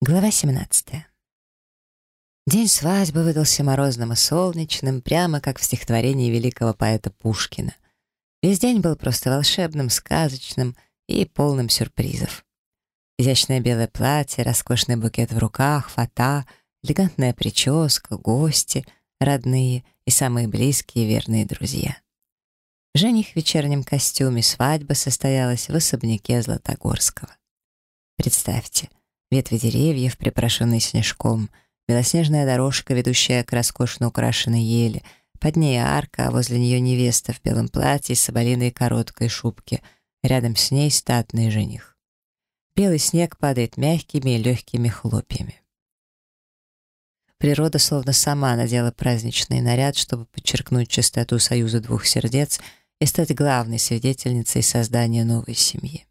Глава 17. День свадьбы выдался морозным и солнечным, прямо как в стихотворении великого поэта Пушкина. Весь день был просто волшебным, сказочным и полным сюрпризов. Изящное белое платье, роскошный букет в руках, фата, элегантная прическа, гости, родные и самые близкие верные друзья. Жених в вечернем костюме, свадьба состоялась в особняке Златогорского. Представьте, ветви деревьев, припорошенные снежком, белоснежная дорожка, ведущая к роскошно украшенной ели, под ней арка, а возле нее невеста в белом платье с соболиной короткой шубке, рядом с ней статный жених. Белый снег падает мягкими и легкими хлопьями. Природа словно сама надела праздничный наряд, чтобы подчеркнуть чистоту союза двух сердец и стать главной свидетельницей создания новой семьи.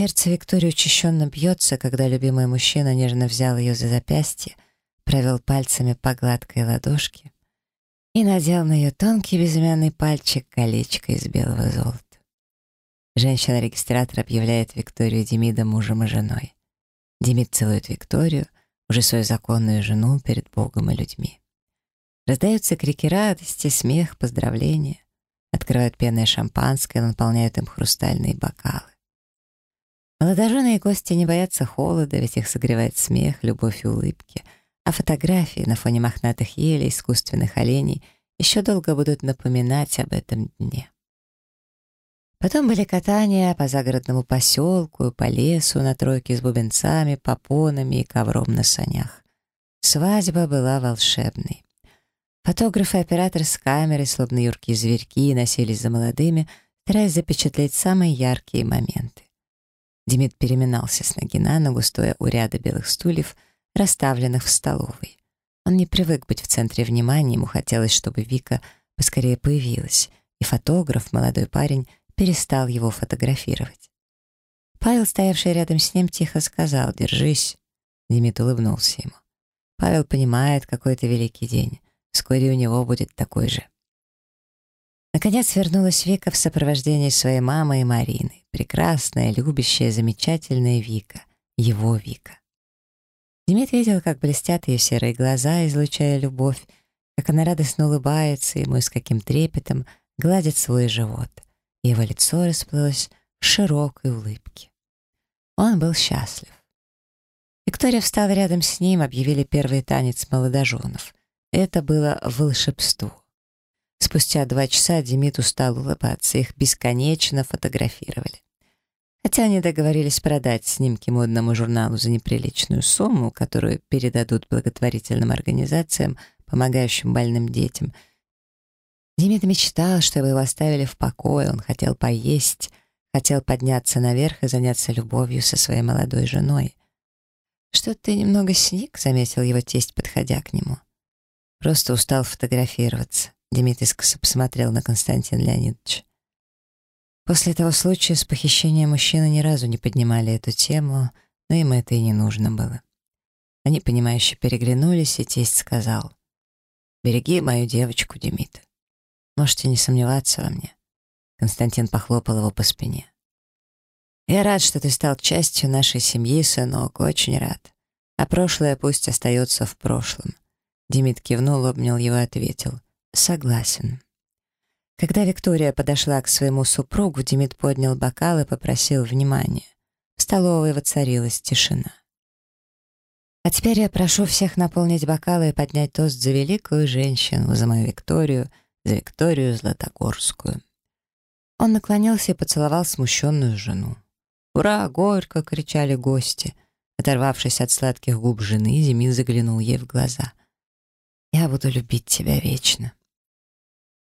Сердце Виктории учащенно бьется, когда любимый мужчина нежно взял ее за запястье, провел пальцами по гладкой ладошке и надел на ее тонкий безымянный пальчик колечко из белого золота. Женщина-регистратор объявляет Викторию Демида мужем и женой. Демид целует Викторию, уже свою законную жену, перед Богом и людьми. Раздаются крики радости, смех, поздравления. Открывают пенное шампанское, наполняют им хрустальные бокалы. Молодожены и гости не боятся холода, ведь их согревает смех, любовь и улыбки. А фотографии на фоне мохнатых елей, искусственных оленей еще долго будут напоминать об этом дне. Потом были катания по загородному поселку, по лесу на тройке с бубенцами, попонами и ковром на санях. Свадьба была волшебной. Фотографы и оператор с камерой, словно юркие зверьки, носились за молодыми, стараясь запечатлеть самые яркие моменты. Демид переминался с ноги на ногу, стоя у ряда белых стульев, расставленных в столовой. Он не привык быть в центре внимания, ему хотелось, чтобы Вика поскорее появилась, и фотограф, молодой парень, перестал его фотографировать. Павел, стоявший рядом с ним, тихо сказал «Держись». Демид улыбнулся ему. Павел понимает, какой это великий день. Вскоре у него будет такой же. Наконец вернулась Вика в сопровождении своей мамы и Марины. Прекрасная, любящая, замечательная Вика. Его Вика. Демид видел, как блестят ее серые глаза, излучая любовь, как она радостно улыбается ему и с каким трепетом гладит свой живот. Его лицо расплылось в широкой улыбке. Он был счастлив. Виктория встала рядом с ним, объявили первый танец молодоженов. Это было волшебство. Спустя два часа Демид устал улыбаться, их бесконечно фотографировали. Хотя они договорились продать снимки модному журналу за неприличную сумму, которую передадут благотворительным организациям, помогающим больным детям. Демид мечтал, чтобы его оставили в покое, он хотел поесть, хотел подняться наверх и заняться любовью со своей молодой женой. «Что ты немного сник?» — заметил его тесть, подходя к нему. «Просто устал фотографироваться». Демид искоса посмотрел на Константина Леонидовича. После того случая с похищением мужчины ни разу не поднимали эту тему, но им это и не нужно было. Они, понимающе переглянулись, и тесть сказал, «Береги мою девочку, Демид. Можете не сомневаться во мне». Константин похлопал его по спине. «Я рад, что ты стал частью нашей семьи, сынок, очень рад. А прошлое пусть остается в прошлом». Демид кивнул, обнял его и ответил, Согласен. Когда Виктория подошла к своему супругу, Демид поднял бокал и попросил внимания. В столовой воцарилась тишина. А теперь я прошу всех наполнить бокалы и поднять тост за великую женщину, за мою Викторию, за Викторию Златогорскую. Он наклонился и поцеловал смущенную жену. «Ура!» — горько кричали гости. Оторвавшись от сладких губ жены, Демид заглянул ей в глаза. «Я буду любить тебя вечно».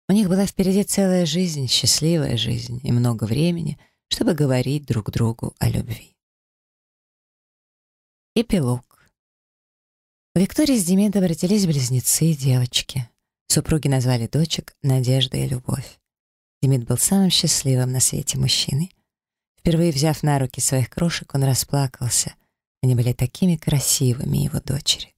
У них была впереди целая жизнь, счастливая жизнь и много времени, чтобы говорить друг другу о любви. Эпилог. У Виктории с Демидом родились близнецы и девочки. Супруги назвали дочек Надежда и Любовь. Демид был самым счастливым на свете мужчиной. Впервые взяв на руки своих крошек, он расплакался. Они были такими красивыми, его дочери.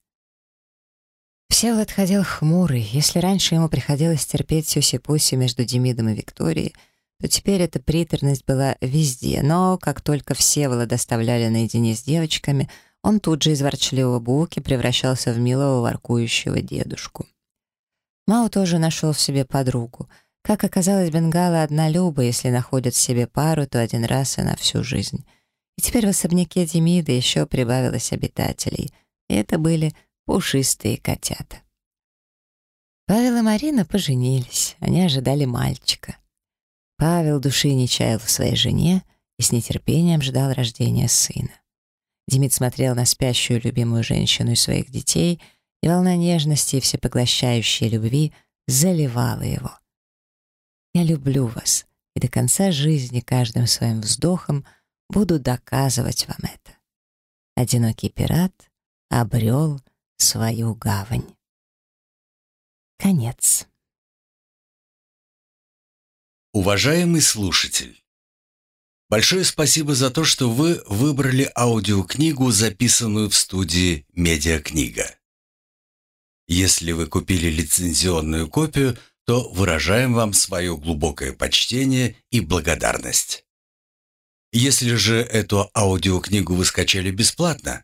Всеволод ходил хмурый. Если раньше ему приходилось терпеть сюси-пуси между Демидом и Викторией, то теперь эта приторность была везде. Но как только Всеволода доставляли наедине с девочками, он тут же из ворчливого буки превращался в милого воркующего дедушку. Мао тоже нашел в себе подругу. Как оказалось, Бенгала однолюба, если находят себе пару, то один раз и на всю жизнь. И теперь в особняке Демида еще прибавилось обитателей. И это были пушистые котята. Павел и Марина поженились, они ожидали мальчика. Павел души не чаял в своей жене и с нетерпением ждал рождения сына. Демид смотрел на спящую любимую женщину и своих детей, и волна нежности и всепоглощающей любви заливала его. «Я люблю вас, и до конца жизни каждым своим вздохом буду доказывать вам это». Одинокий пират обрел свою гавань. Конец. Уважаемый слушатель, большое спасибо за то, что вы выбрали аудиокнигу, записанную в студии «Медиакнига». Если вы купили лицензионную копию, то выражаем вам свое глубокое почтение и благодарность. Если же эту аудиокнигу вы скачали бесплатно,